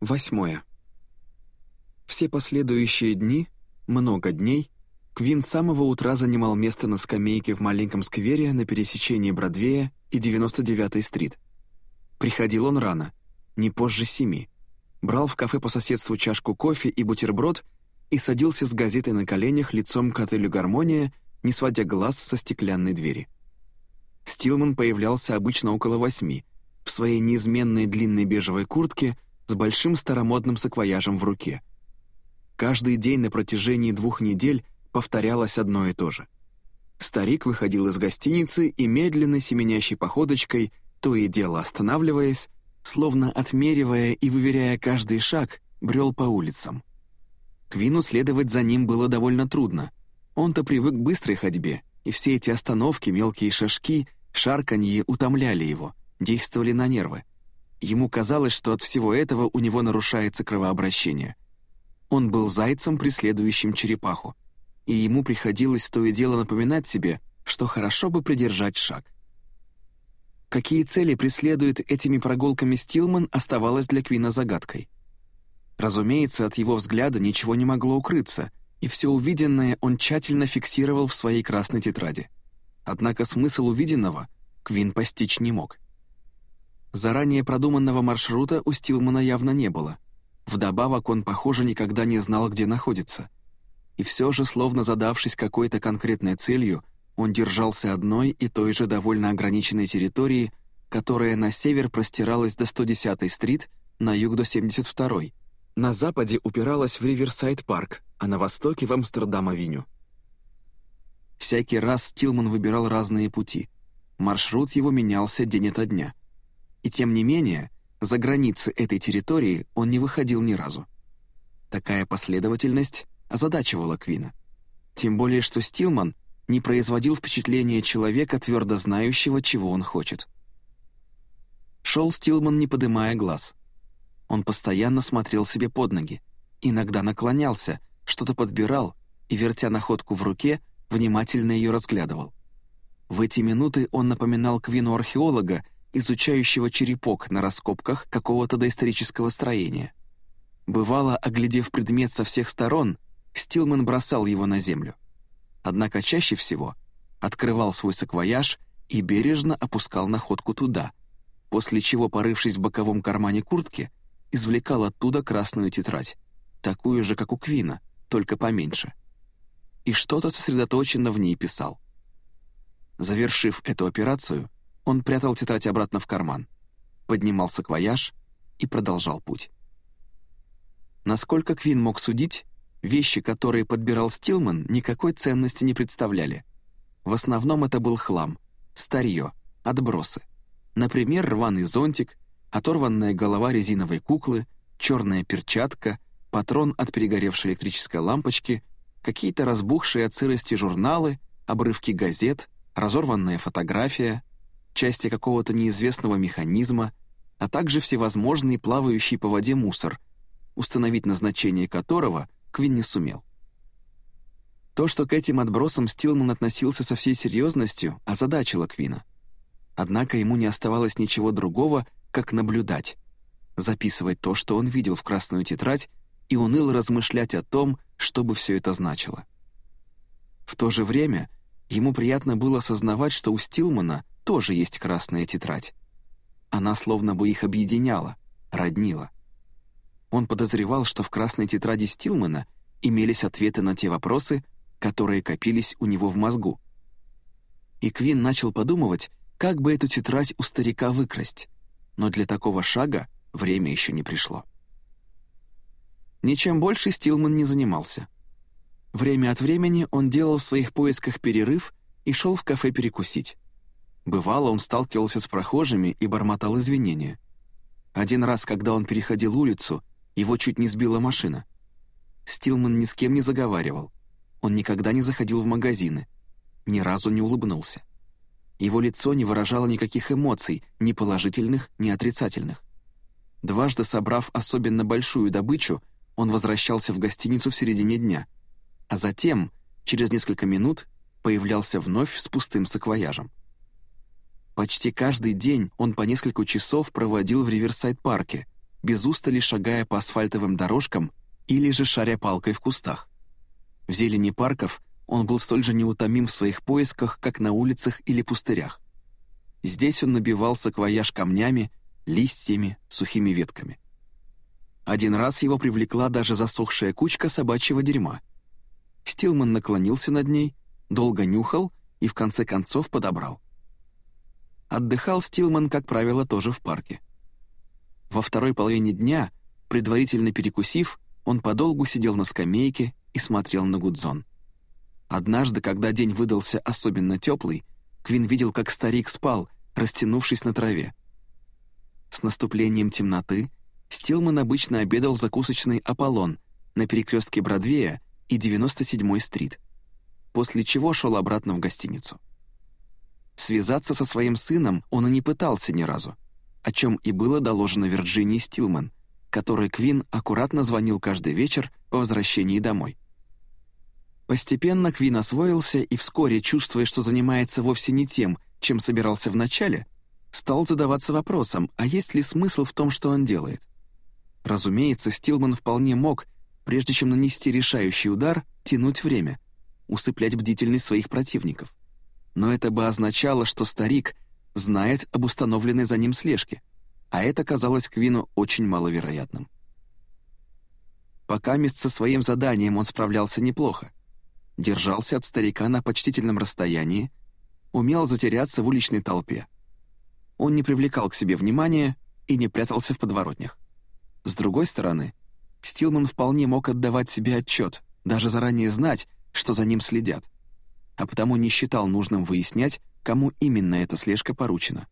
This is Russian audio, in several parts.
Восьмое. Все последующие дни, много дней, Квин с самого утра занимал место на скамейке в маленьком сквере на пересечении Бродвея и 99-й стрит. Приходил он рано, не позже семи, брал в кафе по соседству чашку кофе и бутерброд и садился с газетой на коленях лицом к отелю «Гармония», не сводя глаз со стеклянной двери. Стилман появлялся обычно около восьми, в своей неизменной длинной бежевой куртке с большим старомодным саквояжем в руке. Каждый день на протяжении двух недель повторялось одно и то же. Старик выходил из гостиницы и медленно семенящей походочкой, то и дело останавливаясь, словно отмеривая и выверяя каждый шаг, брел по улицам. Квину следовать за ним было довольно трудно. Он-то привык к быстрой ходьбе, и все эти остановки, мелкие шажки, шарканье утомляли его, действовали на нервы. Ему казалось, что от всего этого у него нарушается кровообращение. Он был зайцем, преследующим черепаху и ему приходилось то и дело напоминать себе, что хорошо бы придержать шаг. Какие цели преследует этими прогулками Стилман, оставалось для Квина загадкой. Разумеется, от его взгляда ничего не могло укрыться, и все увиденное он тщательно фиксировал в своей красной тетради. Однако смысл увиденного Квин постичь не мог. Заранее продуманного маршрута у Стилмана явно не было. Вдобавок он, похоже, никогда не знал, где находится — и все же, словно задавшись какой-то конкретной целью, он держался одной и той же довольно ограниченной территории, которая на север простиралась до 110-й стрит, на юг до 72-й. На западе упиралась в Риверсайд-парк, а на востоке — в Амстердам-авеню. Всякий раз Стилман выбирал разные пути. Маршрут его менялся день ото дня. И тем не менее, за границы этой территории он не выходил ни разу. Такая последовательность озадачивала Квина. Тем более, что Стилман не производил впечатления человека, твердо знающего, чего он хочет. Шел Стилман, не подымая глаз. Он постоянно смотрел себе под ноги, иногда наклонялся, что-то подбирал и, вертя находку в руке, внимательно ее разглядывал. В эти минуты он напоминал Квину археолога, изучающего черепок на раскопках какого-то доисторического строения. Бывало, оглядев предмет со всех сторон, Стилман бросал его на землю. Однако чаще всего открывал свой саквояж и бережно опускал находку туда, после чего, порывшись в боковом кармане куртки, извлекал оттуда красную тетрадь, такую же, как у Квина, только поменьше. И что-то сосредоточенно в ней писал. Завершив эту операцию, он прятал тетрадь обратно в карман, поднимал саквояж и продолжал путь. Насколько Квин мог судить, Вещи, которые подбирал Стилман, никакой ценности не представляли. В основном это был хлам, старье, отбросы. Например, рваный зонтик, оторванная голова резиновой куклы, черная перчатка, патрон от перегоревшей электрической лампочки, какие-то разбухшие от сырости журналы, обрывки газет, разорванная фотография, части какого-то неизвестного механизма, а также всевозможный плавающий по воде мусор, установить назначение которого Квин не сумел. То, что к этим отбросам Стилман относился со всей серьезностью, озадачило Квина. Однако ему не оставалось ничего другого, как наблюдать, записывать то, что он видел в красную тетрадь, и уныло размышлять о том, что бы все это значило. В то же время ему приятно было осознавать, что у Стилмана тоже есть красная тетрадь. Она словно бы их объединяла, роднила. Он подозревал, что в красной тетради Стилмана имелись ответы на те вопросы, которые копились у него в мозгу. И Квин начал подумывать, как бы эту тетрадь у старика выкрасть, но для такого шага время еще не пришло. Ничем больше Стилман не занимался. Время от времени он делал в своих поисках перерыв и шел в кафе перекусить. Бывало, он сталкивался с прохожими и бормотал извинения. Один раз, когда он переходил улицу, его чуть не сбила машина. Стилман ни с кем не заговаривал. Он никогда не заходил в магазины. Ни разу не улыбнулся. Его лицо не выражало никаких эмоций, ни положительных, ни отрицательных. Дважды собрав особенно большую добычу, он возвращался в гостиницу в середине дня, а затем, через несколько минут, появлялся вновь с пустым саквояжем. Почти каждый день он по несколько часов проводил в Риверсайд-парке, без устали шагая по асфальтовым дорожкам или же шаря палкой в кустах. В зелени парков он был столь же неутомим в своих поисках, как на улицах или пустырях. Здесь он набивал саквояж камнями, листьями, сухими ветками. Один раз его привлекла даже засохшая кучка собачьего дерьма. Стилман наклонился над ней, долго нюхал и в конце концов подобрал. Отдыхал Стилман, как правило, тоже в парке. Во второй половине дня, предварительно перекусив, он подолгу сидел на скамейке и смотрел на Гудзон. Однажды, когда день выдался особенно теплый, Квин видел, как старик спал, растянувшись на траве. С наступлением темноты Стилман обычно обедал в закусочной «Аполлон» на перекрестке Бродвея и 97-й стрит, после чего шел обратно в гостиницу. Связаться со своим сыном он и не пытался ни разу, о чем и было доложено Вирджинии Стилман, которой Квин аккуратно звонил каждый вечер по возвращении домой. Постепенно Квин освоился и вскоре, чувствуя, что занимается вовсе не тем, чем собирался вначале, стал задаваться вопросом, а есть ли смысл в том, что он делает. Разумеется, Стилман вполне мог, прежде чем нанести решающий удар, тянуть время, усыплять бдительность своих противников. Но это бы означало, что старик знает об установленной за ним слежке, а это казалось Квину очень маловероятным. Пока мест со своим заданием он справлялся неплохо. Держался от старика на почтительном расстоянии, умел затеряться в уличной толпе. Он не привлекал к себе внимания и не прятался в подворотнях. С другой стороны, Стилман вполне мог отдавать себе отчет, даже заранее знать, что за ним следят, а потому не считал нужным выяснять, кому именно эта слежка поручена.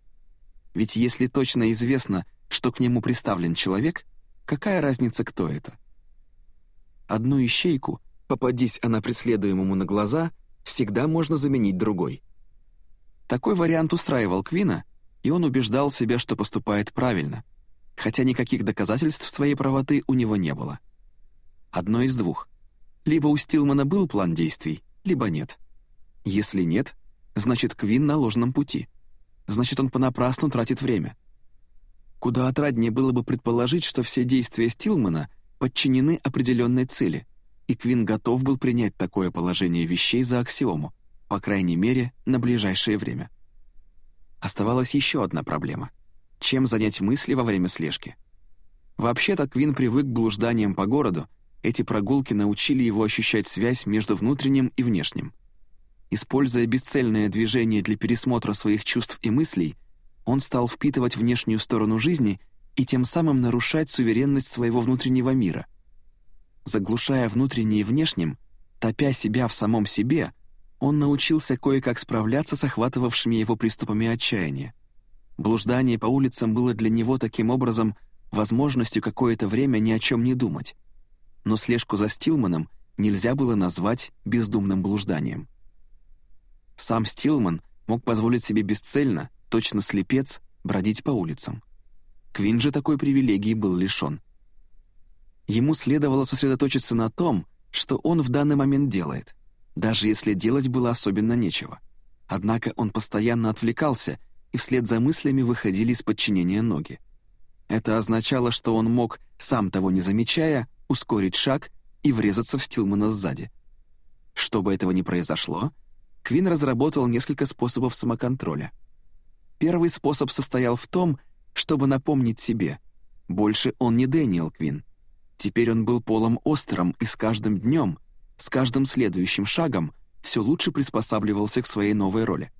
Ведь если точно известно, что к нему приставлен человек, какая разница, кто это? Одну ищейку, попадись она преследуемому на глаза, всегда можно заменить другой. Такой вариант устраивал Квина, и он убеждал себя, что поступает правильно — хотя никаких доказательств своей правоты у него не было. Одно из двух. Либо у Стилмана был план действий, либо нет. Если нет, значит, Квин на ложном пути. Значит, он понапрасну тратит время. Куда отраднее было бы предположить, что все действия Стилмана подчинены определенной цели, и Квин готов был принять такое положение вещей за аксиому, по крайней мере, на ближайшее время. Оставалась еще одна проблема чем занять мысли во время слежки. Вообще-то Квин привык к блужданиям по городу, эти прогулки научили его ощущать связь между внутренним и внешним. Используя бесцельное движение для пересмотра своих чувств и мыслей, он стал впитывать внешнюю сторону жизни и тем самым нарушать суверенность своего внутреннего мира. Заглушая внутреннее внешним, топя себя в самом себе, он научился кое-как справляться с охватывавшими его приступами отчаяния. Блуждание по улицам было для него таким образом возможностью какое-то время ни о чем не думать. Но слежку за Стилманом нельзя было назвать бездумным блужданием. Сам Стилман мог позволить себе бесцельно, точно слепец, бродить по улицам. Квин же такой привилегии был лишён. Ему следовало сосредоточиться на том, что он в данный момент делает, даже если делать было особенно нечего. Однако он постоянно отвлекался и вслед за мыслями выходили из подчинения ноги. Это означало, что он мог, сам того не замечая, ускорить шаг и врезаться в Стилмана сзади. Чтобы этого не произошло, Квин разработал несколько способов самоконтроля. Первый способ состоял в том, чтобы напомнить себе, больше он не Дэниел Квин. Теперь он был Полом Остером и с каждым днем, с каждым следующим шагом все лучше приспосабливался к своей новой роли.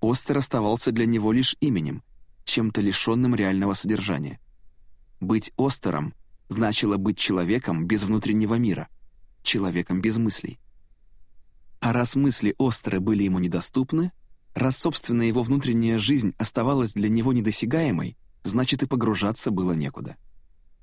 Остер оставался для него лишь именем, чем-то лишенным реального содержания. Быть Остером значило быть человеком без внутреннего мира, человеком без мыслей. А раз мысли Остера были ему недоступны, раз собственная его внутренняя жизнь оставалась для него недосягаемой, значит и погружаться было некуда.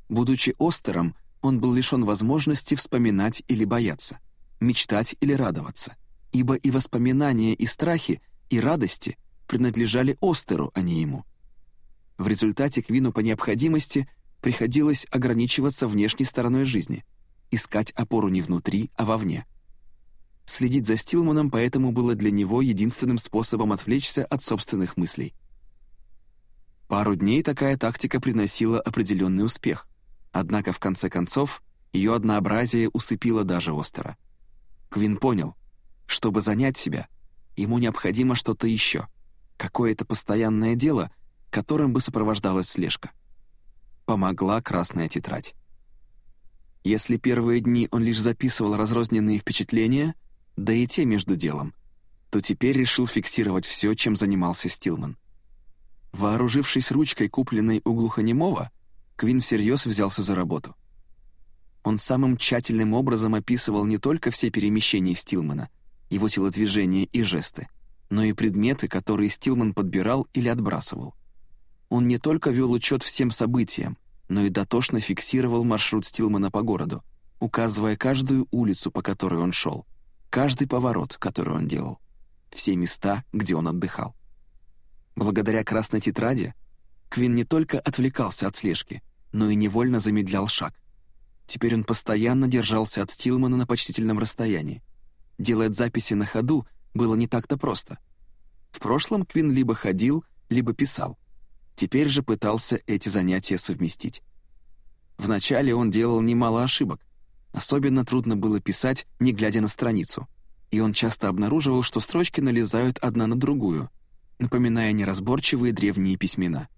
Будучи Остером, он был лишен возможности вспоминать или бояться, мечтать или радоваться, ибо и воспоминания, и страхи и радости принадлежали Остеру, а не ему. В результате Квину по необходимости приходилось ограничиваться внешней стороной жизни, искать опору не внутри, а вовне. Следить за Стилманом поэтому было для него единственным способом отвлечься от собственных мыслей. Пару дней такая тактика приносила определенный успех, однако в конце концов ее однообразие усыпило даже Остера. Квин понял, чтобы занять себя, ему необходимо что-то еще, какое-то постоянное дело, которым бы сопровождалась слежка. Помогла красная тетрадь. Если первые дни он лишь записывал разрозненные впечатления, да и те между делом, то теперь решил фиксировать все, чем занимался Стилман. Вооружившись ручкой, купленной у глухонемого, Квин всерьез взялся за работу. Он самым тщательным образом описывал не только все перемещения Стилмана, его телодвижения и жесты, но и предметы, которые Стилман подбирал или отбрасывал. Он не только вел учет всем событиям, но и дотошно фиксировал маршрут Стилмана по городу, указывая каждую улицу, по которой он шел, каждый поворот, который он делал, все места, где он отдыхал. Благодаря красной тетради Квин не только отвлекался от слежки, но и невольно замедлял шаг. Теперь он постоянно держался от Стилмана на почтительном расстоянии. Делать записи на ходу было не так-то просто. В прошлом Квин либо ходил, либо писал. Теперь же пытался эти занятия совместить. Вначале он делал немало ошибок. Особенно трудно было писать, не глядя на страницу. И он часто обнаруживал, что строчки налезают одна на другую, напоминая неразборчивые древние письмена.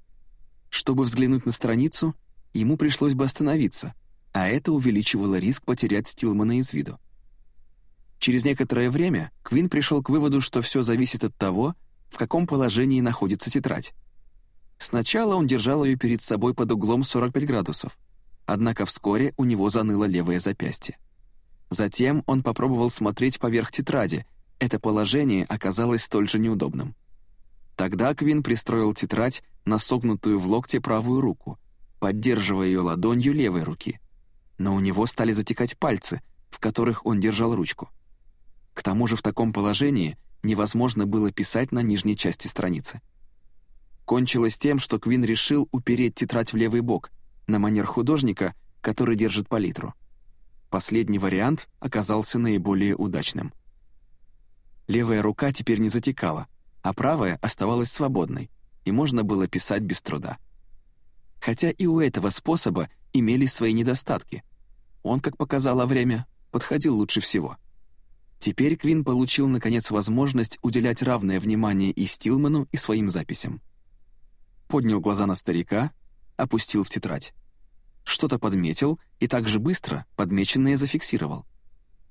Чтобы взглянуть на страницу, ему пришлось бы остановиться, а это увеличивало риск потерять Стилмана из виду. Через некоторое время Квин пришел к выводу, что все зависит от того, в каком положении находится тетрадь. Сначала он держал ее перед собой под углом 45 градусов, однако вскоре у него заныло левое запястье. Затем он попробовал смотреть поверх тетради, это положение оказалось столь же неудобным. Тогда Квин пристроил тетрадь на согнутую в локте правую руку, поддерживая ее ладонью левой руки. Но у него стали затекать пальцы, в которых он держал ручку. К тому же в таком положении невозможно было писать на нижней части страницы. Кончилось тем, что Квин решил упереть тетрадь в левый бок, на манер художника, который держит палитру. Последний вариант оказался наиболее удачным. Левая рука теперь не затекала, а правая оставалась свободной, и можно было писать без труда. Хотя и у этого способа имелись свои недостатки. Он, как показало время, подходил лучше всего. Теперь Квин получил, наконец, возможность уделять равное внимание и Стилману, и своим записям. Поднял глаза на старика, опустил в тетрадь. Что-то подметил и так же быстро подмеченное зафиксировал.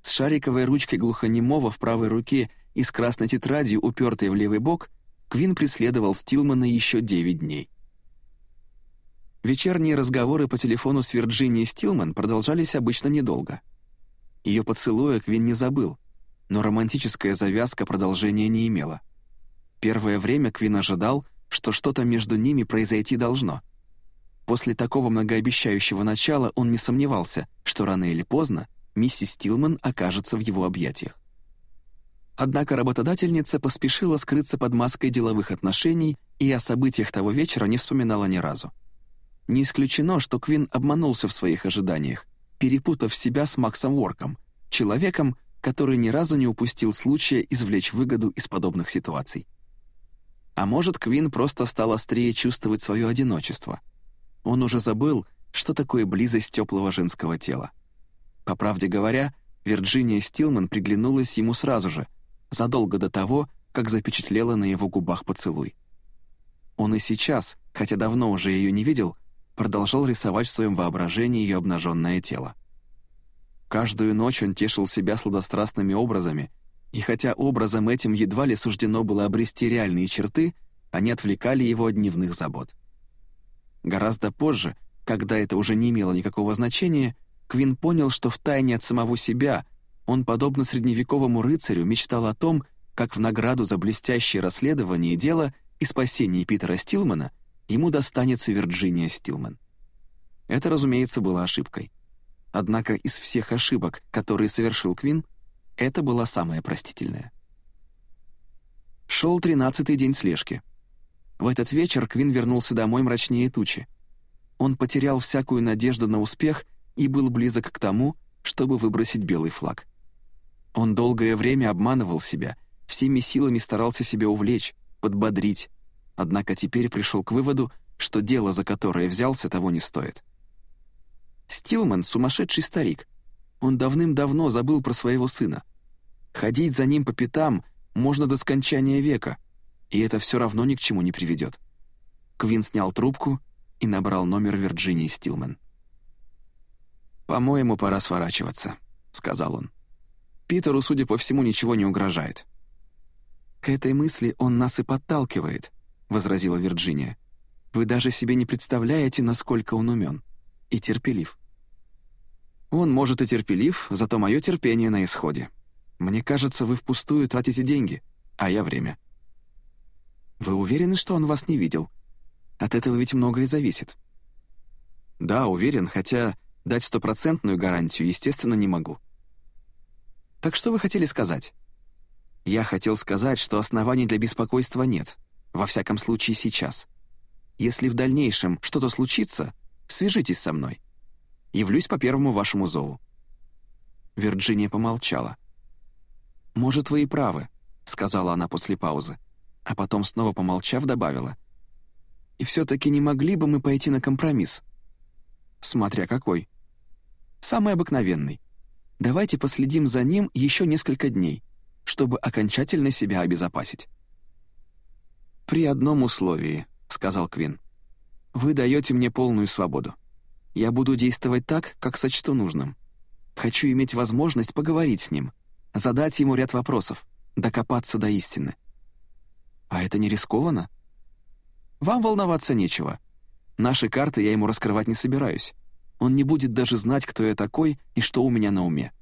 С шариковой ручкой глухонемого в правой руке и с красной тетрадью, упертой в левый бок, Квин преследовал Стилмана еще девять дней. Вечерние разговоры по телефону с Вирджинией Стилман продолжались обычно недолго. Ее поцелуя Квин не забыл, но романтическая завязка продолжения не имела. Первое время Квин ожидал, что что-то между ними произойти должно. После такого многообещающего начала он не сомневался, что рано или поздно миссис Стилман окажется в его объятиях. Однако работодательница поспешила скрыться под маской деловых отношений и о событиях того вечера не вспоминала ни разу. Не исключено, что Квин обманулся в своих ожиданиях, перепутав себя с Максом Уорком, человеком, который ни разу не упустил случая извлечь выгоду из подобных ситуаций. А может, Квин просто стал острее чувствовать свое одиночество. Он уже забыл, что такое близость теплого женского тела. По правде говоря, Вирджиния Стилман приглянулась ему сразу же — задолго до того, как запечатлела на его губах поцелуй. Он и сейчас, хотя давно уже ее не видел, продолжал рисовать в своем воображении ее обнаженное тело. Каждую ночь он тешил себя сладострастными образами, и хотя образом этим едва ли суждено было обрести реальные черты, они отвлекали его от дневных забот. Гораздо позже, когда это уже не имело никакого значения, Квин понял, что втайне от самого себя он, подобно средневековому рыцарю, мечтал о том, как в награду за блестящее расследование дела и спасение Питера Стилмана ему достанется Вирджиния Стилман. Это, разумеется, было ошибкой. Однако из всех ошибок, которые совершил Квин, это была самая простительная. Шел тринадцатый день слежки. В этот вечер Квин вернулся домой мрачнее тучи. Он потерял всякую надежду на успех и был близок к тому, чтобы выбросить белый флаг. Он долгое время обманывал себя, всеми силами старался себя увлечь, подбодрить, однако теперь пришел к выводу, что дело, за которое взялся, того не стоит. Стилман — сумасшедший старик. Он давным-давно забыл про своего сына. Ходить за ним по пятам можно до скончания века, и это все равно ни к чему не приведет. Квин снял трубку и набрал номер Вирджинии Стилман. «По-моему, пора сворачиваться», — сказал он. «Питеру, судя по всему, ничего не угрожает». «К этой мысли он нас и подталкивает», — возразила Вирджиния. «Вы даже себе не представляете, насколько он умен и терпелив». «Он, может, и терпелив, зато мое терпение на исходе. Мне кажется, вы впустую тратите деньги, а я время». «Вы уверены, что он вас не видел? От этого ведь многое зависит». «Да, уверен, хотя дать стопроцентную гарантию, естественно, не могу». «Так что вы хотели сказать?» Я хотел сказать, что оснований для беспокойства нет, во всяком случае сейчас. Если в дальнейшем что-то случится, свяжитесь со мной. Явлюсь по первому вашему зову». Вирджиния помолчала. «Может, вы и правы», — сказала она после паузы, а потом, снова помолчав, добавила. «И все-таки не могли бы мы пойти на компромисс?» «Смотря какой». «Самый обыкновенный. Давайте последим за ним еще несколько дней чтобы окончательно себя обезопасить. «При одном условии», — сказал Квин. «Вы даете мне полную свободу. Я буду действовать так, как сочту нужным. Хочу иметь возможность поговорить с ним, задать ему ряд вопросов, докопаться до истины. А это не рискованно? Вам волноваться нечего. Наши карты я ему раскрывать не собираюсь. Он не будет даже знать, кто я такой и что у меня на уме.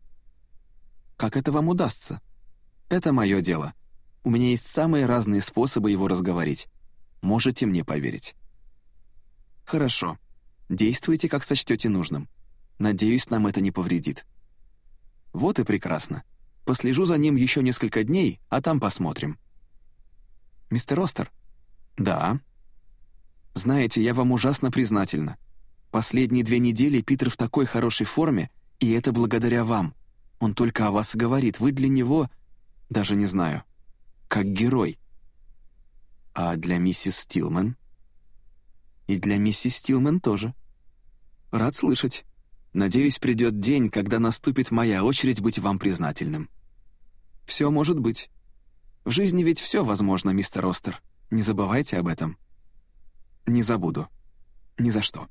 Как это вам удастся? Это мое дело. У меня есть самые разные способы его разговорить. Можете мне поверить. Хорошо. Действуйте, как сочтете нужным. Надеюсь, нам это не повредит. Вот и прекрасно. Послежу за ним еще несколько дней, а там посмотрим. Мистер Остер? Да. Знаете, я вам ужасно признательна. Последние две недели Питер в такой хорошей форме, и это благодаря вам. Он только о вас говорит. Вы для него даже не знаю. Как герой. А для миссис Стилман? И для миссис Стилман тоже. Рад слышать. Надеюсь, придет день, когда наступит моя очередь быть вам признательным. Все может быть. В жизни ведь все возможно, мистер Остер. Не забывайте об этом. Не забуду. Ни за что.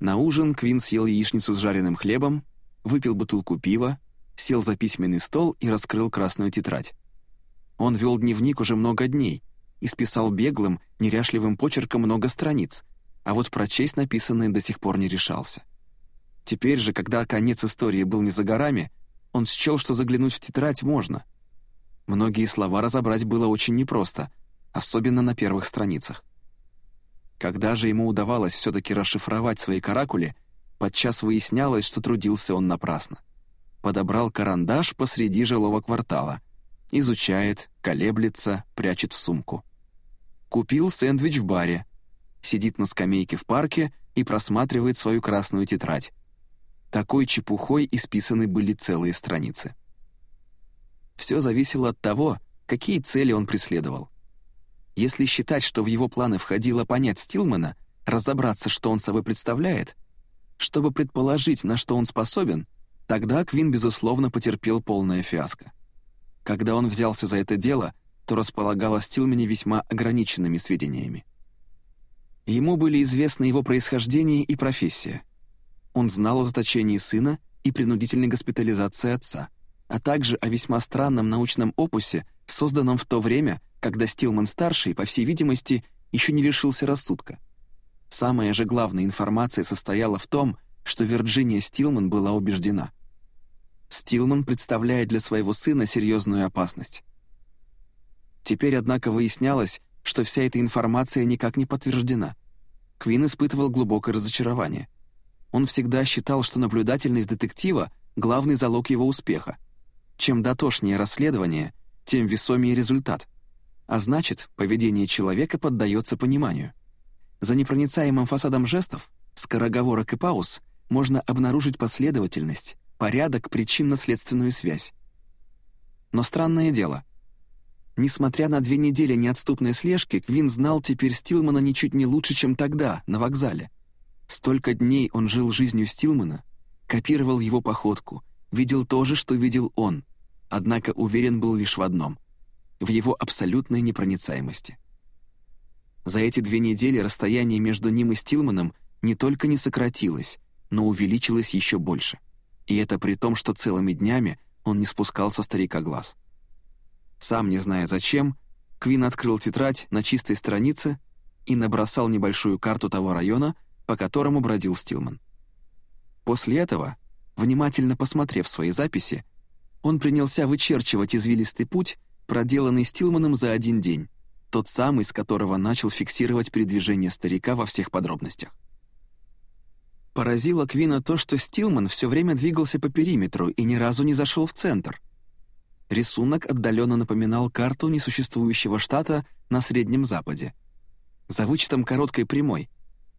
На ужин Квин съел яичницу с жареным хлебом, выпил бутылку пива, сел за письменный стол и раскрыл красную тетрадь. Он вел дневник уже много дней и списал беглым, неряшливым почерком много страниц, а вот прочесть написанное до сих пор не решался. Теперь же, когда конец истории был не за горами, он счел, что заглянуть в тетрадь можно. Многие слова разобрать было очень непросто, особенно на первых страницах. Когда же ему удавалось все-таки расшифровать свои каракули, подчас выяснялось, что трудился он напрасно подобрал карандаш посреди жилого квартала. Изучает, колеблется, прячет в сумку. Купил сэндвич в баре. Сидит на скамейке в парке и просматривает свою красную тетрадь. Такой чепухой исписаны были целые страницы. Все зависело от того, какие цели он преследовал. Если считать, что в его планы входило понять Стилмана, разобраться, что он собой представляет, чтобы предположить, на что он способен — Тогда Квин, безусловно, потерпел полное фиаско. Когда он взялся за это дело, то располагал о Стилмане весьма ограниченными сведениями. Ему были известны его происхождение и профессия. Он знал о заточении сына и принудительной госпитализации отца, а также о весьма странном научном опусе, созданном в то время, когда Стилман-старший, по всей видимости, еще не лишился рассудка. Самая же главная информация состояла в том, что Вирджиния Стилман была убеждена. Стилман представляет для своего сына серьезную опасность. Теперь, однако, выяснялось, что вся эта информация никак не подтверждена. Квин испытывал глубокое разочарование. Он всегда считал, что наблюдательность детектива — главный залог его успеха. Чем дотошнее расследование, тем весомее результат. А значит, поведение человека поддается пониманию. За непроницаемым фасадом жестов, скороговорок и пауз можно обнаружить последовательность, порядок, причинно-следственную связь. Но странное дело. Несмотря на две недели неотступной слежки, Квин знал теперь Стилмана ничуть не лучше, чем тогда, на вокзале. Столько дней он жил жизнью Стилмана, копировал его походку, видел то же, что видел он, однако уверен был лишь в одном — в его абсолютной непроницаемости. За эти две недели расстояние между ним и Стилманом не только не сократилось, но увеличилось еще больше. И это при том, что целыми днями он не спускал со старика глаз. Сам не зная зачем, Квин открыл тетрадь на чистой странице и набросал небольшую карту того района, по которому бродил Стилман. После этого, внимательно посмотрев свои записи, он принялся вычерчивать извилистый путь, проделанный Стилманом за один день, тот самый, с которого начал фиксировать передвижение старика во всех подробностях. Поразило Квина то, что Стилман все время двигался по периметру и ни разу не зашел в центр — Рисунок отдаленно напоминал карту несуществующего штата на Среднем Западе. За вычетом короткой прямой,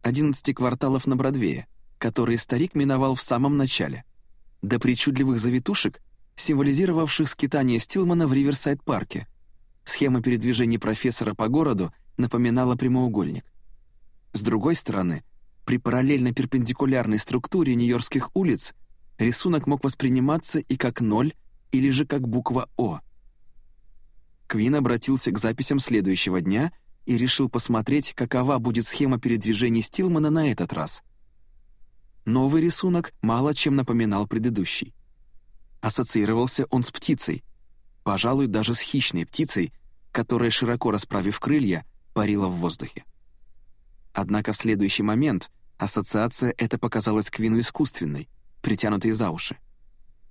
11 кварталов на Бродвее, которые старик миновал в самом начале, до причудливых завитушек, символизировавших скитание Стилмана в Риверсайд-парке. Схема передвижений профессора по городу напоминала прямоугольник. С другой стороны, при параллельно-перпендикулярной структуре нью-йоркских улиц рисунок мог восприниматься и как ноль, или же как буква «О». Квин обратился к записям следующего дня и решил посмотреть, какова будет схема передвижений Стилмана на этот раз. Новый рисунок мало чем напоминал предыдущий. Ассоциировался он с птицей, пожалуй, даже с хищной птицей, которая, широко расправив крылья, парила в воздухе. Однако в следующий момент ассоциация эта показалась Квину искусственной, притянутой за уши.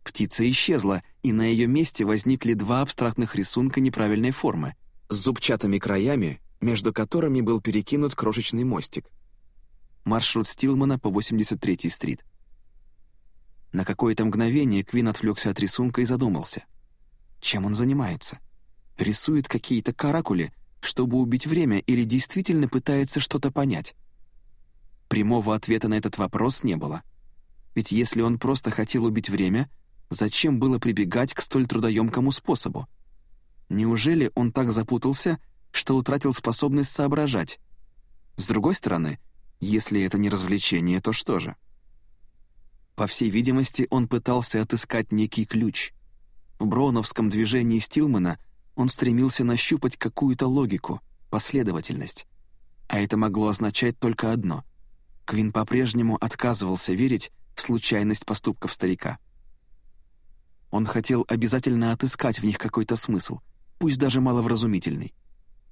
Птица исчезла, и на ее месте возникли два абстрактных рисунка неправильной формы с зубчатыми краями, между которыми был перекинут крошечный мостик. Маршрут Стилмана по 83-й стрит. На какое-то мгновение Квин отвлекся от рисунка и задумался. Чем он занимается? Рисует какие-то каракули, чтобы убить время, или действительно пытается что-то понять? Прямого ответа на этот вопрос не было. Ведь если он просто хотел убить время — Зачем было прибегать к столь трудоемкому способу? Неужели он так запутался, что утратил способность соображать? С другой стороны, если это не развлечение, то что же? По всей видимости, он пытался отыскать некий ключ. В броуновском движении Стилмана он стремился нащупать какую-то логику, последовательность. А это могло означать только одно. Квин по-прежнему отказывался верить в случайность поступков старика. Он хотел обязательно отыскать в них какой-то смысл, пусть даже маловразумительный.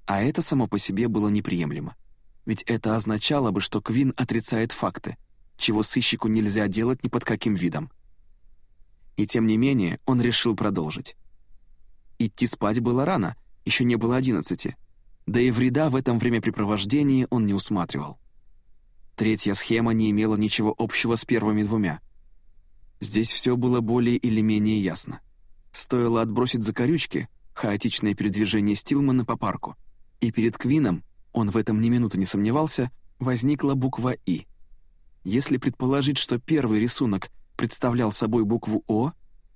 А это само по себе было неприемлемо. Ведь это означало бы, что Квин отрицает факты, чего сыщику нельзя делать ни под каким видом. И тем не менее он решил продолжить. Идти спать было рано, еще не было одиннадцати, да и вреда в этом времяпрепровождении он не усматривал. Третья схема не имела ничего общего с первыми двумя — Здесь все было более или менее ясно. Стоило отбросить закорючки, хаотичное передвижение Стилмана по парку, и перед Квином, он в этом ни минуты не сомневался, возникла буква «И». Если предположить, что первый рисунок представлял собой букву «О»,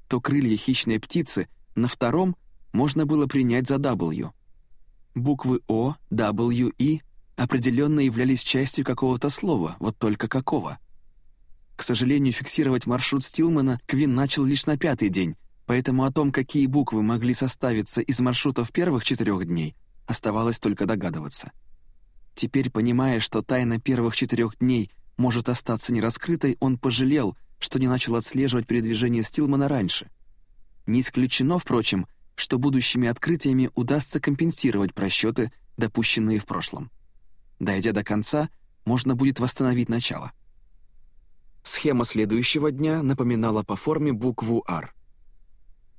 то крылья хищной птицы на втором можно было принять за W. Буквы О, W, И определенно являлись частью какого-то слова, вот только какого — к сожалению, фиксировать маршрут Стилмана Квин начал лишь на пятый день, поэтому о том, какие буквы могли составиться из маршрутов первых четырех дней, оставалось только догадываться. Теперь, понимая, что тайна первых четырех дней может остаться нераскрытой, он пожалел, что не начал отслеживать передвижение Стилмана раньше. Не исключено, впрочем, что будущими открытиями удастся компенсировать просчеты, допущенные в прошлом. Дойдя до конца, можно будет восстановить начало. Схема следующего дня напоминала по форме букву «R».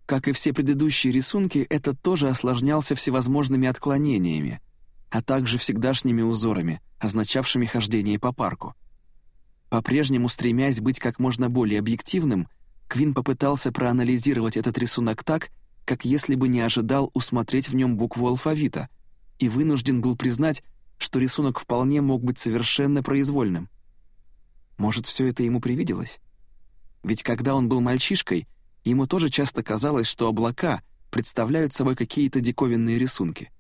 Как и все предыдущие рисунки, этот тоже осложнялся всевозможными отклонениями, а также всегдашними узорами, означавшими хождение по парку. По-прежнему стремясь быть как можно более объективным, Квин попытался проанализировать этот рисунок так, как если бы не ожидал усмотреть в нем букву алфавита, и вынужден был признать, что рисунок вполне мог быть совершенно произвольным. Может, все это ему привиделось? Ведь когда он был мальчишкой, ему тоже часто казалось, что облака, представляют собой какие-то диковинные рисунки.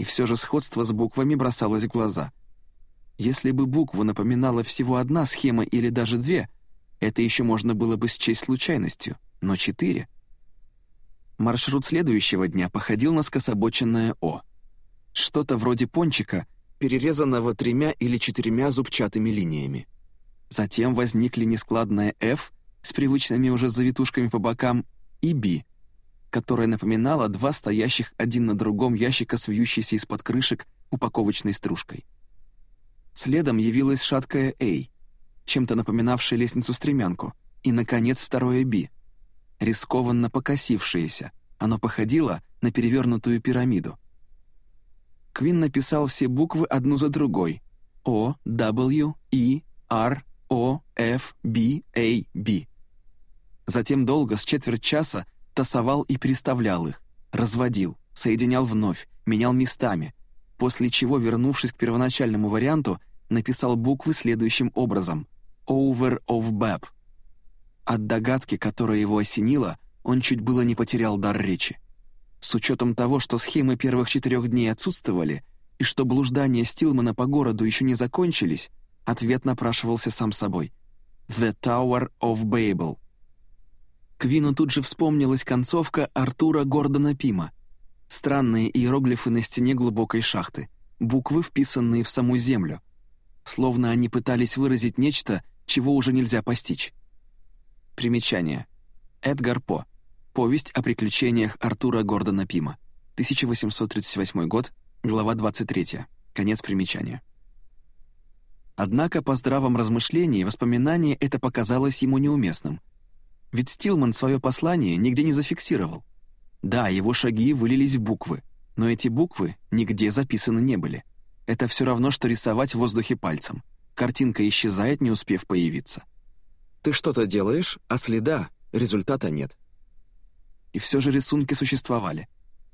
И все же сходство с буквами бросалось в глаза. Если бы букву напоминала всего одна схема или даже две, это еще можно было бы счесть случайностью, но четыре. Маршрут следующего дня походил на скособоченное «О». Что-то вроде пончика, перерезанного тремя или четырьмя зубчатыми линиями. Затем возникли нескладное «Ф» с привычными уже завитушками по бокам и «Б», которая напоминала два стоящих один на другом ящика с из-под крышек упаковочной стружкой. Следом явилась шаткая «А», чем-то напоминавшая лестницу-стремянку, и, наконец, второе «Б», рискованно покосившееся, оно походило на перевернутую пирамиду. Квин написал все буквы одну за другой — О, W, E, R, O, F, B, A, B. Затем долго, с четверть часа, тасовал и переставлял их, разводил, соединял вновь, менял местами, после чего, вернувшись к первоначальному варианту, написал буквы следующим образом «Over of Bab». От догадки, которая его осенила, он чуть было не потерял дар речи. С учетом того, что схемы первых четырех дней отсутствовали и что блуждания Стилмана по городу еще не закончились, ответ напрашивался сам собой. «The Tower of Babel». Квину тут же вспомнилась концовка Артура Гордона Пима. Странные иероглифы на стене глубокой шахты, буквы, вписанные в саму землю. Словно они пытались выразить нечто, чего уже нельзя постичь. Примечание. Эдгар По. Повесть о приключениях Артура Гордона Пима. 1838 год, глава 23. Конец примечания. Однако по здравом размышлении воспоминание это показалось ему неуместным — ведь Стилман свое послание нигде не зафиксировал. Да, его шаги вылились в буквы, но эти буквы нигде записаны не были. Это все равно, что рисовать в воздухе пальцем. Картинка исчезает, не успев появиться. Ты что-то делаешь, а следа, результата нет. И все же рисунки существовали.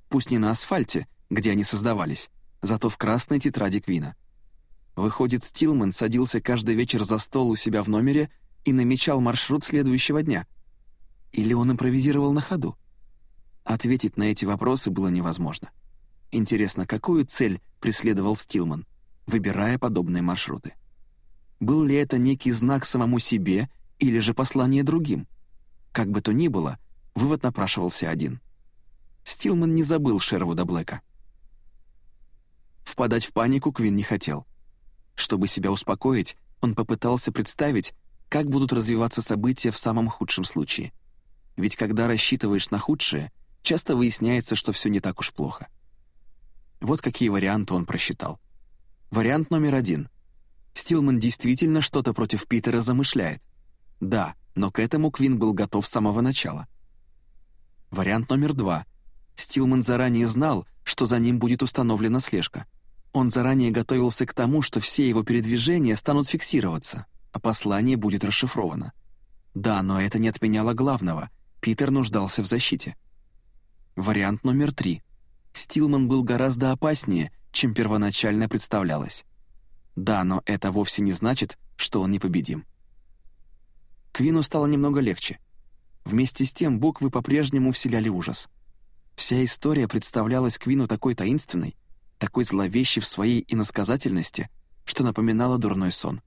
Пусть не на асфальте, где они создавались, зато в красной тетради Квина. Выходит, Стилман садился каждый вечер за стол у себя в номере и намечал маршрут следующего дня — или он импровизировал на ходу? Ответить на эти вопросы было невозможно. Интересно, какую цель преследовал Стилман, выбирая подобные маршруты? Был ли это некий знак самому себе или же послание другим? Как бы то ни было, вывод напрашивался один. Стилман не забыл Шервуда Блэка. Впадать в панику Квин не хотел. Чтобы себя успокоить, он попытался представить, как будут развиваться события в самом худшем случае — ведь когда рассчитываешь на худшее, часто выясняется, что все не так уж плохо. Вот какие варианты он просчитал. Вариант номер один. Стилман действительно что-то против Питера замышляет. Да, но к этому Квин был готов с самого начала. Вариант номер два. Стилман заранее знал, что за ним будет установлена слежка. Он заранее готовился к тому, что все его передвижения станут фиксироваться, а послание будет расшифровано. Да, но это не отменяло главного. Питер нуждался в защите. Вариант номер три. Стилман был гораздо опаснее, чем первоначально представлялось. Да, но это вовсе не значит, что он непобедим. Квину стало немного легче. Вместе с тем буквы по-прежнему вселяли ужас. Вся история представлялась Квину такой таинственной, такой зловещей в своей иносказательности, что напоминала дурной сон.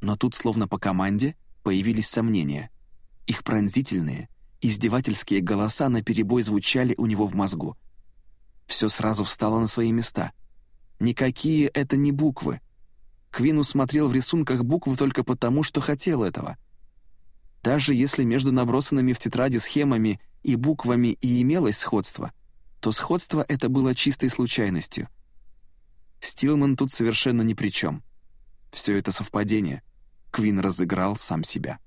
Но тут, словно по команде, появились сомнения. Их пронзительные, Издевательские голоса наперебой звучали у него в мозгу. Все сразу встало на свои места. Никакие это не буквы. Квин усмотрел в рисунках буквы только потому, что хотел этого. Даже если между набросанными в тетради схемами и буквами и имелось сходство, то сходство это было чистой случайностью. Стилман тут совершенно ни при чем. Все это совпадение. Квин разыграл сам себя.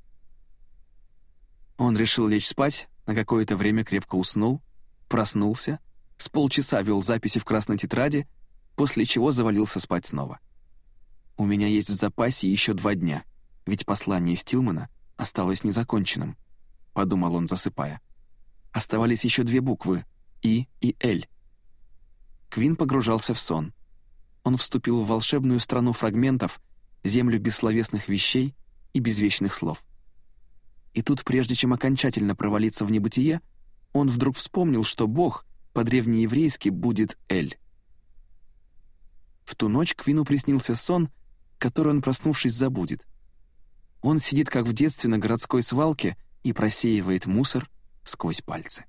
Он решил лечь спать, на какое-то время крепко уснул, проснулся, с полчаса вел записи в красной тетради, после чего завалился спать снова. «У меня есть в запасе еще два дня, ведь послание Стилмана осталось незаконченным», — подумал он, засыпая. Оставались еще две буквы — «И» и «Л». Квин погружался в сон. Он вступил в волшебную страну фрагментов, землю бессловесных вещей и безвечных слов. И тут, прежде чем окончательно провалиться в небытие, он вдруг вспомнил, что Бог по-древнееврейски будет Эль. В ту ночь Квину приснился сон, который он, проснувшись, забудет. Он сидит, как в детстве, на городской свалке и просеивает мусор сквозь пальцы.